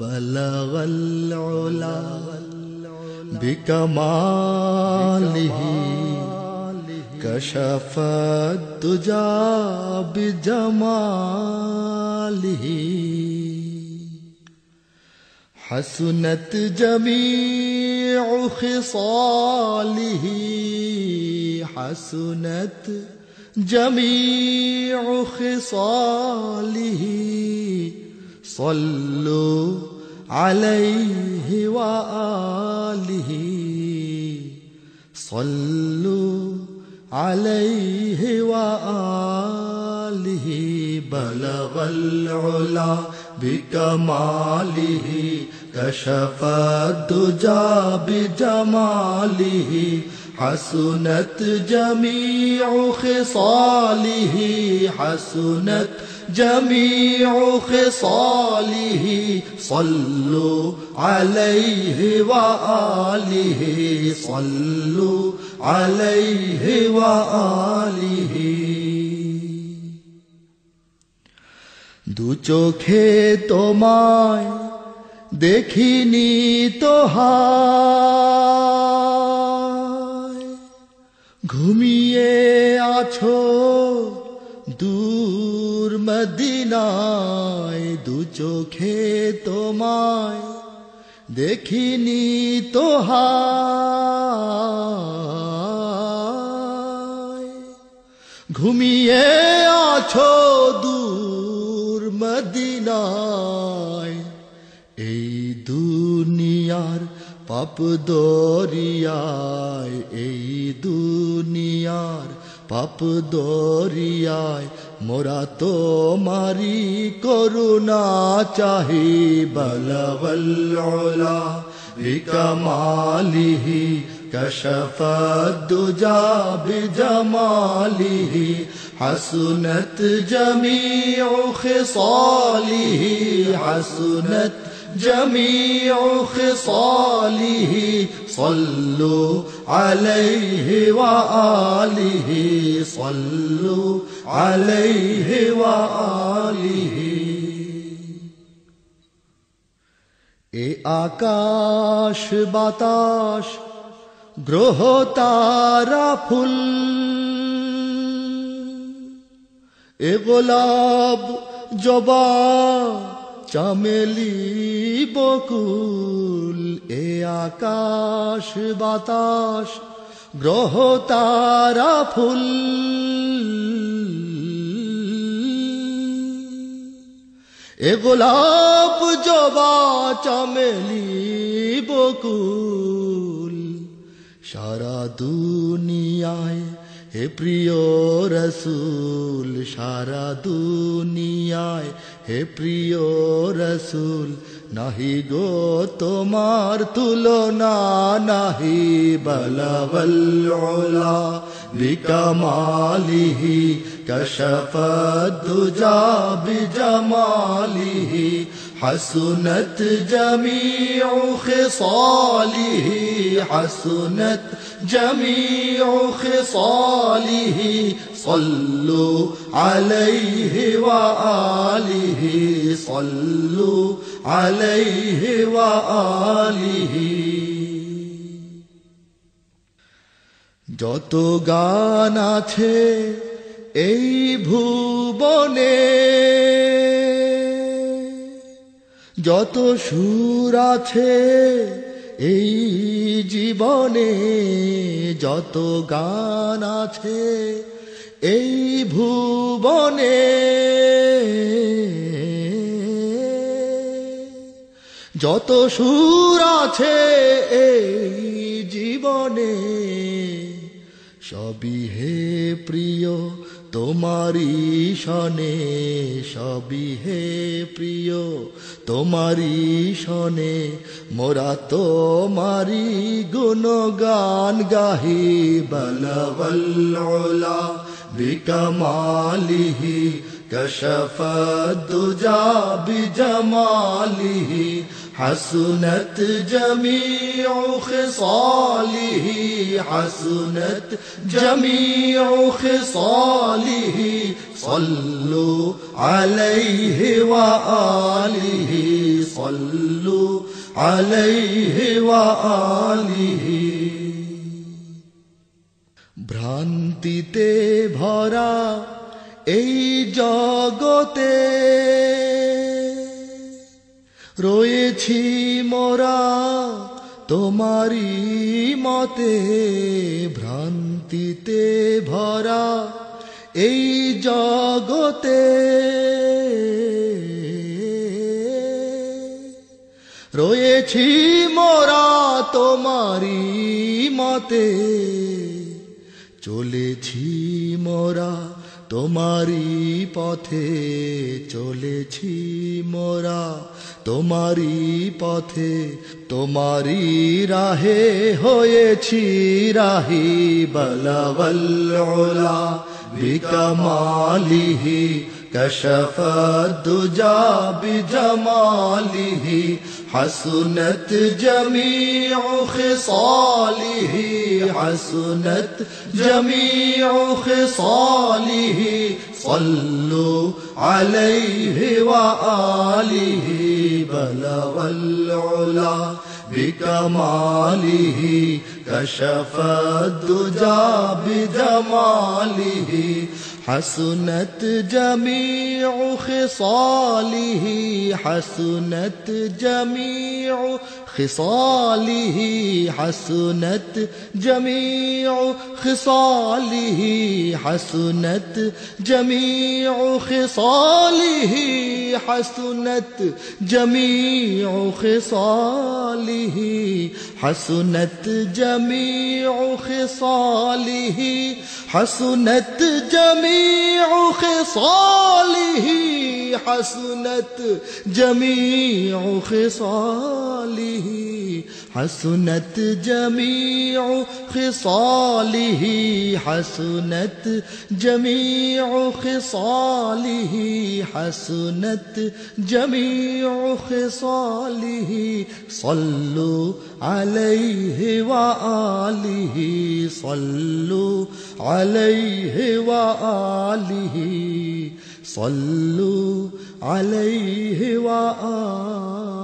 بلغ العلا بكماله كشف الدجى بجماله. حسنت جميع خصاله. حسنت جميع خصاله. صلوا عليه وآله. صلوا عليه وآله بلغ العلا بكماله كشف الدجى بجماله حسنت جميع خصاله حسنت جميع خصاله صلوا عليه وآله صلوا عليه وآله দু চোখে তোমায় দেখিনি তো হায় ঘুমিয়ে আছো দূর মদিনায় দু চোখে তোমায় দেখিনি তো হায় ঘুমিয়ে আছো দূর পাপ দরিয়ায় এই দুনিয়ার পাপ দরিয়ায় মোরা তো মারি করুণা চাহি বলবল্লা বিকমালিহি كشف الدجى بجماله حسنت جميع خصاله حسنت جميع خصاله صلوا عليه وآله صلوا عليه وآله এ আকাশ বাতাস গ্রহ তারা ফুল এ গোলাপ জবা চামেলি বকুল, এ আকাশ বাতাস, গ্রহ তারা ফুল। এ গোলাপ জবা চামেলি বকুল, সারা দুনিয়ায় হে প্রিয় রসুল, সারা দুনিয়ায় হে প্রিয় রসুল নাহি গো তোমার তুলনা নাহি বলবল্লা বিকমালিহি কশফ দুজা বিজমালিহি حسنت جميع خصاله حسنت جميع خصاله صلوا عليه وآله صلوا عليه وآله যত গান আছে এই ভুবনে যত সুর আছে এই জীবনে, যত গান আছে এই ভুবনে, যত সুর আছে এই জীবনে, সবই হে প্রিয় তোমারি শনে সবিহে প্রিয় তোমারি শনে মোরা তোমারি গুণগান গাহি বলবল্লা বিকমালিহি, কশফ দুজা বিজমালিহি حسنت جميع خصاله حسنت جميع خصاله صلوا عليه وآله صلوا عليه وآله ভ্রান্তিতে ভরা এই জগতে রয়েছি মোরা তোমারি মতে ভ্রান্তিতে ভরা এই জগতে। রয়েছি মোরা তোমারি মতে চলেছি মোরা তোমারি পথে চলেছি মোরা। তোমারই পথে তোমারই রাহে হয়েছি রাহি বলবল্লা বিকমালিহি কশফ দুজা বিজমালিহি حسنت جميع خصاله حسنت جميع خصاله صلوا عليه وآله بلغ العلا بكماله كشف الدجى بجماله حسنت جميع خصاله حسنت جميع خصاله حسنت جميع خصاله حسنت جميع خصاله حسنت جميع خصاله حسنت جميع خصاله حسنت جميع خصاله حسنت جميع خصاله. حسنت جميع خصاله. حسنت جميع خصاله. حسنت جميع خصاله. صلوا عليه وآله. صلوا عليه وآله. صلوا عليه وآله